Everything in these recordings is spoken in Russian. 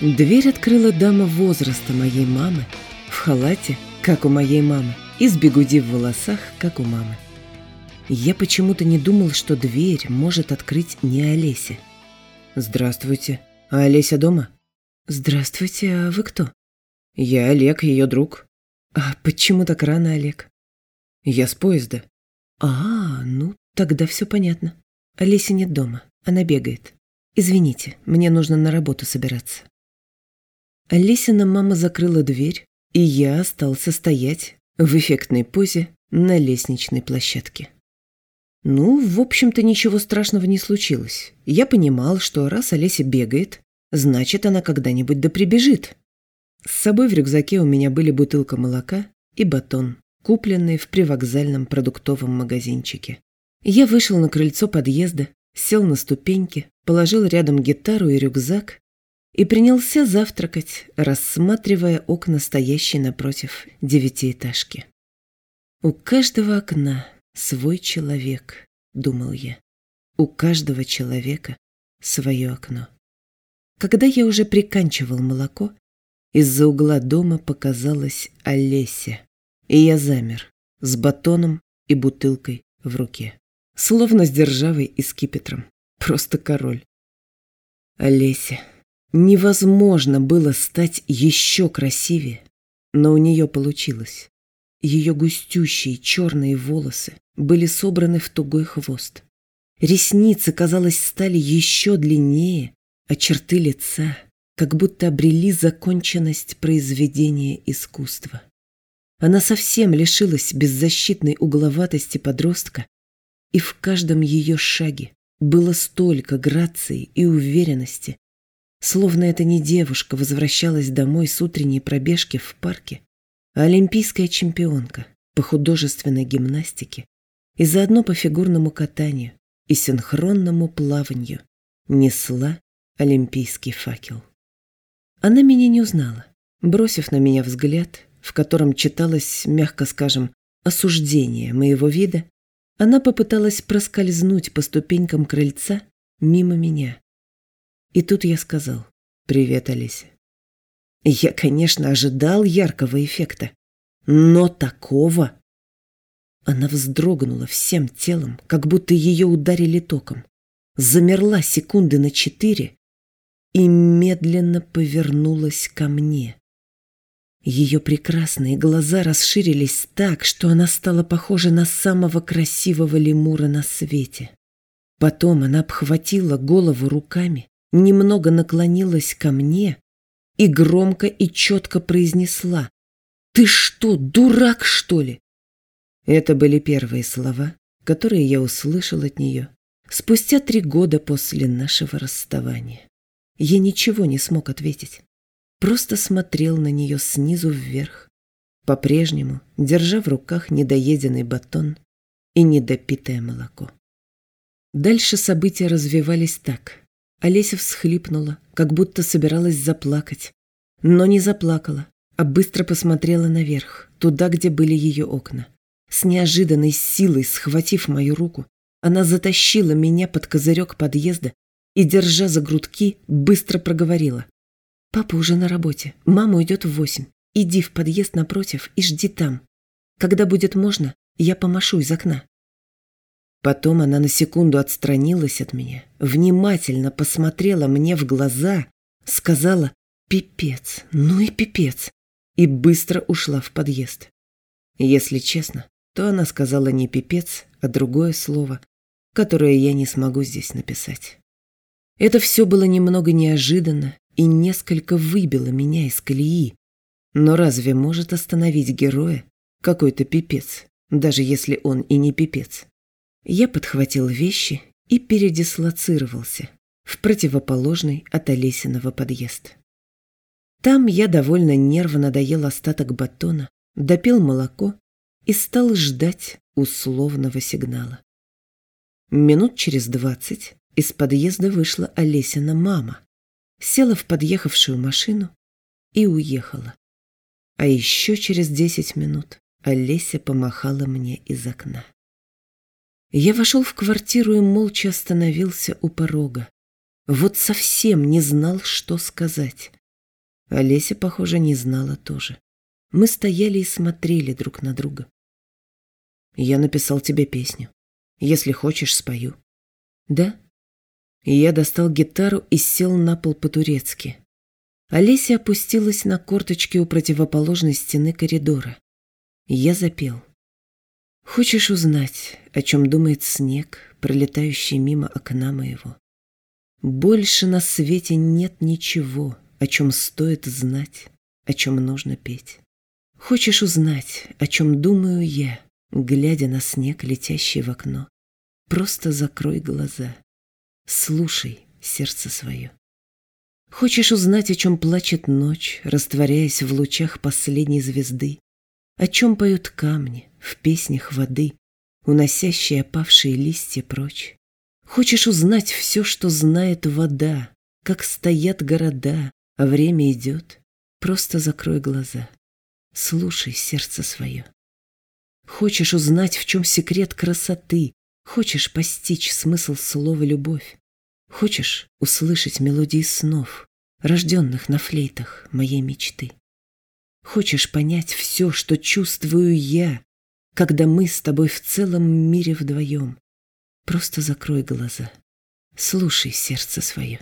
Дверь открыла дама возраста моей мамы, в халате, как у моей мамы, и с бегуди в волосах, как у мамы. Я почему-то не думал, что дверь может открыть не Олеся. «Здравствуйте. А Олеся дома?» «Здравствуйте. А вы кто?» «Я Олег, ее друг». «А почему так рано, Олег?» «Я с поезда». «А, ну, тогда все понятно. Олеся нет дома. Она бегает. Извините, мне нужно на работу собираться». Олесина мама закрыла дверь, и я остался стоять в эффектной позе на лестничной площадке. Ну, в общем-то, ничего страшного не случилось. Я понимал, что раз Олеся бегает, значит, она когда-нибудь да прибежит. С собой в рюкзаке у меня были бутылка молока и батон, купленные в привокзальном продуктовом магазинчике. Я вышел на крыльцо подъезда, сел на ступеньки, положил рядом гитару и рюкзак и принялся завтракать, рассматривая окна, стоящие напротив девятиэтажки. У каждого окна свой человек, думал я. У каждого человека свое окно. Когда я уже приканчивал молоко, из-за угла дома показалась Олеся, и я замер с батоном и бутылкой в руке, словно с державой и скипетром. Просто король. Олеся. Невозможно было стать еще красивее, но у нее получилось. Ее густющие черные волосы были собраны в тугой хвост. Ресницы, казалось, стали еще длиннее, а черты лица как будто обрели законченность произведения искусства. Она совсем лишилась беззащитной угловатости подростка, и в каждом ее шаге было столько грации и уверенности, словно это не девушка возвращалась домой с утренней пробежки в парке, а олимпийская чемпионка по художественной гимнастике и заодно по фигурному катанию и синхронному плаванию несла олимпийский факел. Она меня не узнала. Бросив на меня взгляд, в котором читалось, мягко скажем, осуждение моего вида, она попыталась проскользнуть по ступенькам крыльца мимо меня. И тут я сказал «Привет, Олеся». Я, конечно, ожидал яркого эффекта, но такого... Она вздрогнула всем телом, как будто ее ударили током. Замерла секунды на четыре и медленно повернулась ко мне. Ее прекрасные глаза расширились так, что она стала похожа на самого красивого лемура на свете. Потом она обхватила голову руками, немного наклонилась ко мне и громко и четко произнесла «Ты что, дурак, что ли?» Это были первые слова, которые я услышал от нее спустя три года после нашего расставания. Я ничего не смог ответить, просто смотрел на нее снизу вверх, по-прежнему держа в руках недоеденный батон и недопитое молоко. Дальше события развивались так. Олеся всхлипнула, как будто собиралась заплакать. Но не заплакала, а быстро посмотрела наверх, туда, где были ее окна. С неожиданной силой схватив мою руку, она затащила меня под козырек подъезда и, держа за грудки, быстро проговорила. «Папа уже на работе, мама уйдет в восемь. Иди в подъезд напротив и жди там. Когда будет можно, я помашу из окна». Потом она на секунду отстранилась от меня, внимательно посмотрела мне в глаза, сказала «Пипец, ну и пипец!» и быстро ушла в подъезд. Если честно, то она сказала не пипец, а другое слово, которое я не смогу здесь написать. Это все было немного неожиданно и несколько выбило меня из колеи. Но разве может остановить героя какой-то пипец, даже если он и не пипец? Я подхватил вещи и передислоцировался в противоположный от Олесиного подъезд. Там я довольно нервно доел остаток батона, допил молоко и стал ждать условного сигнала. Минут через двадцать из подъезда вышла Олесина мама, села в подъехавшую машину и уехала. А еще через десять минут Олеся помахала мне из окна. Я вошел в квартиру и молча остановился у порога. Вот совсем не знал, что сказать. Олеся, похоже, не знала тоже. Мы стояли и смотрели друг на друга. Я написал тебе песню. Если хочешь, спою. Да? Я достал гитару и сел на пол по-турецки. Олеся опустилась на корточки у противоположной стены коридора. Я запел. Хочешь узнать, о чем думает снег, пролетающий мимо окна моего? Больше на свете нет ничего, о чем стоит знать, о чем нужно петь. Хочешь узнать, о чем думаю я, глядя на снег, летящий в окно? Просто закрой глаза. Слушай сердце свое. Хочешь узнать, о чем плачет ночь, растворяясь в лучах последней звезды? О чем поют камни в песнях воды, уносящие опавшие листья прочь? Хочешь узнать все, что знает вода, как стоят города, а время идет? Просто закрой глаза, слушай сердце свое. Хочешь узнать, в чем секрет красоты, Хочешь постичь смысл слова «любовь»? Хочешь услышать мелодии снов, рожденных на флейтах моей мечты? Хочешь понять все, что чувствую я, когда мы с тобой в целом мире вдвоем? Просто закрой глаза, слушай сердце свое.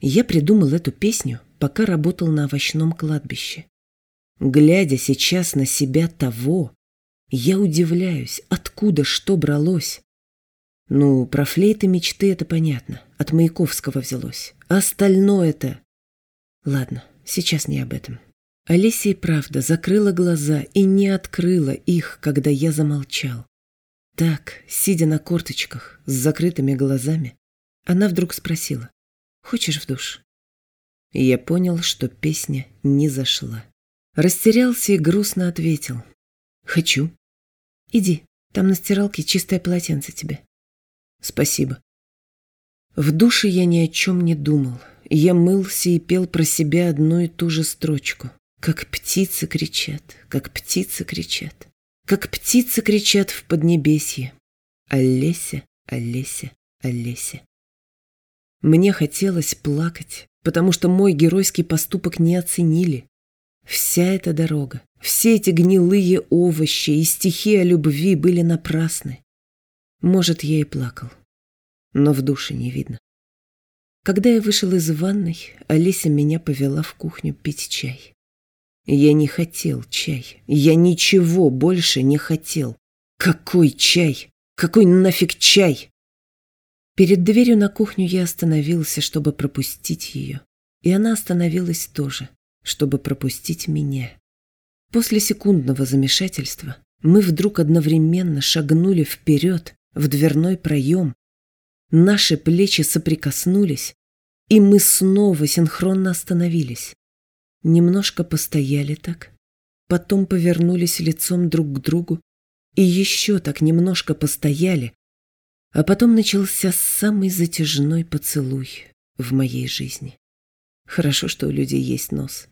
Я придумал эту песню, пока работал на овощном кладбище. Глядя сейчас на себя того, я удивляюсь, откуда что бралось. Ну, про флейты мечты это понятно, от Маяковского взялось. А остальное-то... Ладно, сейчас не об этом. Олеся и правда закрыла глаза и не открыла их, когда я замолчал. Так, сидя на корточках, с закрытыми глазами, она вдруг спросила, «Хочешь в душ?» И я понял, что песня не зашла. Растерялся и грустно ответил, «Хочу». «Иди, там на стиралке чистое полотенце тебе». «Спасибо». В душе я ни о чем не думал. Я мылся и пел про себя одну и ту же строчку. Как птицы кричат, как птицы кричат, как птицы кричат в поднебесье. Олеся, Олеся, Олеся. Мне хотелось плакать, потому что мой геройский поступок не оценили. Вся эта дорога, все эти гнилые овощи и стихи о любви были напрасны. Может, я и плакал, но в душе не видно. Когда я вышел из ванной, Олеся меня повела в кухню пить чай. Я не хотел чай. Я ничего больше не хотел. Какой чай? Какой нафиг чай? Перед дверью на кухню я остановился, чтобы пропустить ее. И она остановилась тоже чтобы пропустить меня. После секундного замешательства мы вдруг одновременно шагнули вперед в дверной проем. Наши плечи соприкоснулись, и мы снова синхронно остановились. Немножко постояли так, потом повернулись лицом друг к другу и еще так немножко постояли, а потом начался самый затяжной поцелуй в моей жизни. Хорошо, что у людей есть нос.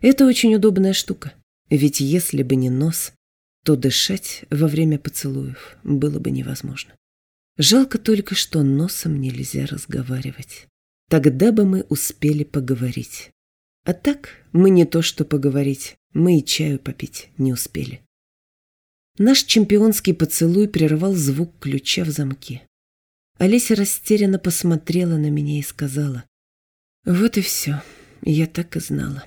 Это очень удобная штука, ведь если бы не нос, то дышать во время поцелуев было бы невозможно. Жалко только, что носом нельзя разговаривать. Тогда бы мы успели поговорить. А так мы не то что поговорить, мы и чаю попить не успели. Наш чемпионский поцелуй прервал звук ключа в замке. Олеся растерянно посмотрела на меня и сказала, «Вот и все, я так и знала».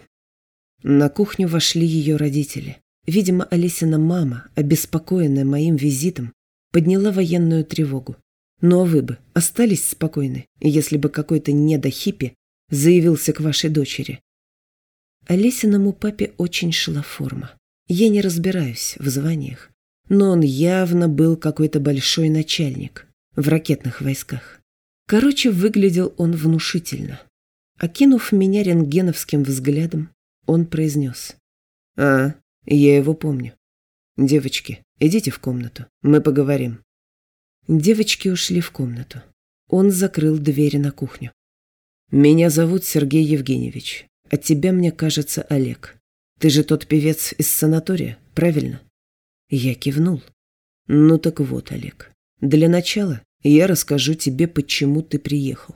На кухню вошли ее родители. Видимо, Алисина мама, обеспокоенная моим визитом, подняла военную тревогу. Ну а вы бы остались спокойны, если бы какой-то недохиппи заявился к вашей дочери? Олесиному папе очень шла форма. Я не разбираюсь в званиях, но он явно был какой-то большой начальник в ракетных войсках. Короче, выглядел он внушительно. Окинув меня рентгеновским взглядом, он произнес. «А, я его помню. Девочки, идите в комнату, мы поговорим». Девочки ушли в комнату. Он закрыл двери на кухню. «Меня зовут Сергей Евгеньевич. От тебя, мне кажется, Олег. Ты же тот певец из санатория, правильно?» Я кивнул. «Ну так вот, Олег, для начала я расскажу тебе, почему ты приехал.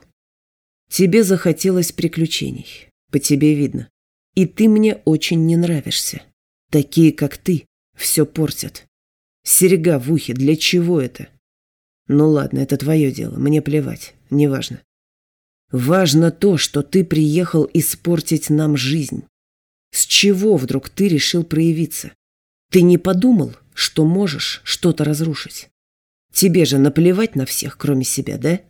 Тебе захотелось приключений. По тебе видно. И ты мне очень не нравишься. Такие, как ты, все портят. Серега в ухе, для чего это? Ну ладно, это твое дело, мне плевать, неважно. Важно то, что ты приехал испортить нам жизнь. С чего вдруг ты решил проявиться? Ты не подумал, что можешь что-то разрушить? Тебе же наплевать на всех, кроме себя, да?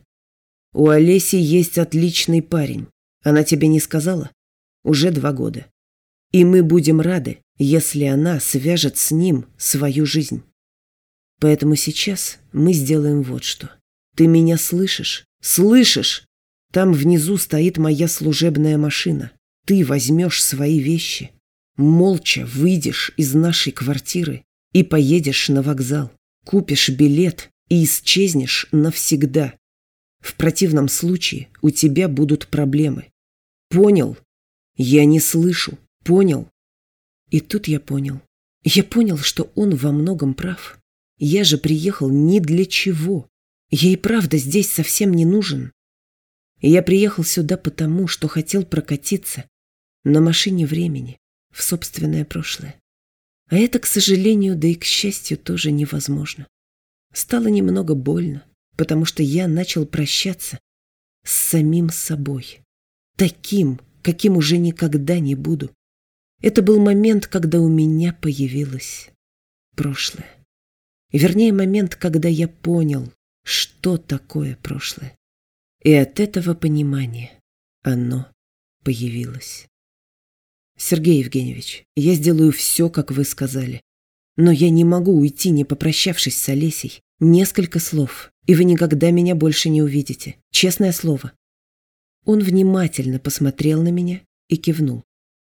У Олеси есть отличный парень. Она тебе не сказала? Уже два года. И мы будем рады, если она свяжет с ним свою жизнь. Поэтому сейчас мы сделаем вот что. Ты меня слышишь? Слышишь? Там внизу стоит моя служебная машина. Ты возьмешь свои вещи, молча выйдешь из нашей квартиры и поедешь на вокзал, купишь билет и исчезнешь навсегда. В противном случае у тебя будут проблемы. Понял? Я не слышу. Понял? И тут я понял. Я понял, что он во многом прав. Я же приехал ни для чего. Я и правда здесь совсем не нужен. Я приехал сюда потому, что хотел прокатиться на машине времени в собственное прошлое. А это, к сожалению, да и к счастью, тоже невозможно. Стало немного больно, потому что я начал прощаться с самим собой. Таким, каким уже никогда не буду. Это был момент, когда у меня появилось прошлое. Вернее, момент, когда я понял, что такое прошлое. И от этого понимания оно появилось. Сергей Евгеньевич, я сделаю все, как вы сказали. Но я не могу уйти, не попрощавшись с Олесей. Несколько слов, и вы никогда меня больше не увидите. Честное слово. Он внимательно посмотрел на меня и кивнул.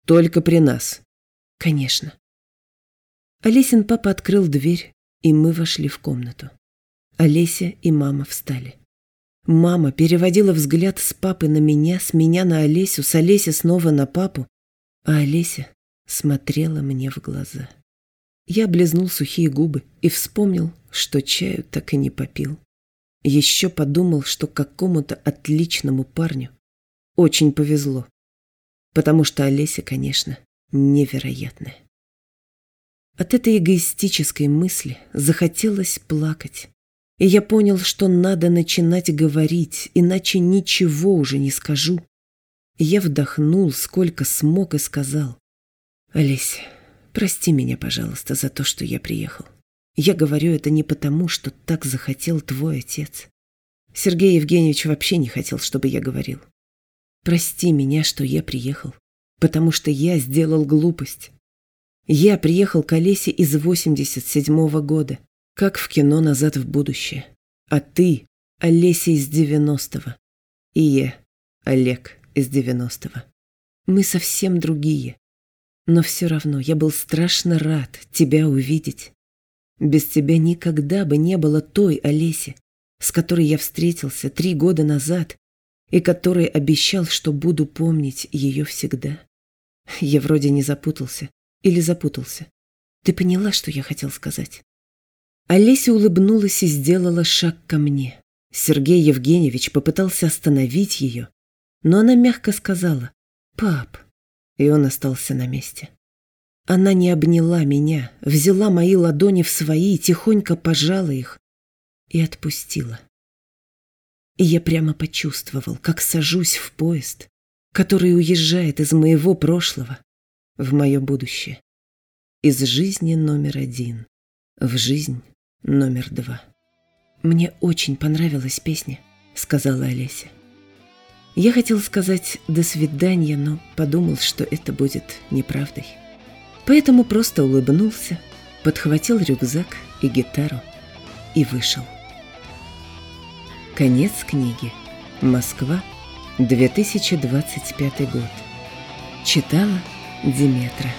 Только при нас. Конечно. Олесин папа открыл дверь, и мы вошли в комнату. Олеся и мама встали. Мама переводила взгляд с папы на меня, с меня на Олесю, с Олеси снова на папу, а Олеся смотрела мне в глаза. Я облизнул сухие губы и вспомнил, что чаю так и не попил. Еще подумал, что какому-то отличному парню очень повезло. Потому что Олеся, конечно, невероятная. От этой эгоистической мысли захотелось плакать. И я понял, что надо начинать говорить, иначе ничего уже не скажу. Я вдохнул, сколько смог и сказал. «Олесь, прости меня, пожалуйста, за то, что я приехал. Я говорю это не потому, что так захотел твой отец. Сергей Евгеньевич вообще не хотел, чтобы я говорил. Прости меня, что я приехал, потому что я сделал глупость. Я приехал к Олесе из 87-го года, как в кино «Назад в будущее». А ты – Олеся из 90-го. И я – Олег из 90-го. Мы совсем другие. Но все равно я был страшно рад тебя увидеть. Без тебя никогда бы не было той Олеси, с которой я встретился три года назад и которой обещал, что буду помнить ее всегда. Я вроде не запутался. Или запутался. Ты поняла, что я хотел сказать? Олеся улыбнулась и сделала шаг ко мне. Сергей Евгеньевич попытался остановить ее, но она мягко сказала «Пап», и он остался на месте. Она не обняла меня, взяла мои ладони в свои, тихонько пожала их и отпустила. И я прямо почувствовал, как сажусь в поезд, который уезжает из моего прошлого в мое будущее. Из жизни номер один в жизнь номер два. «Мне очень понравилась песня», — сказала Олеся. Я хотел сказать «до свидания», но подумал, что это будет неправдой. Поэтому просто улыбнулся, подхватил рюкзак и гитару и вышел. Конец книги. Москва, 2025 год. Читала Диметра.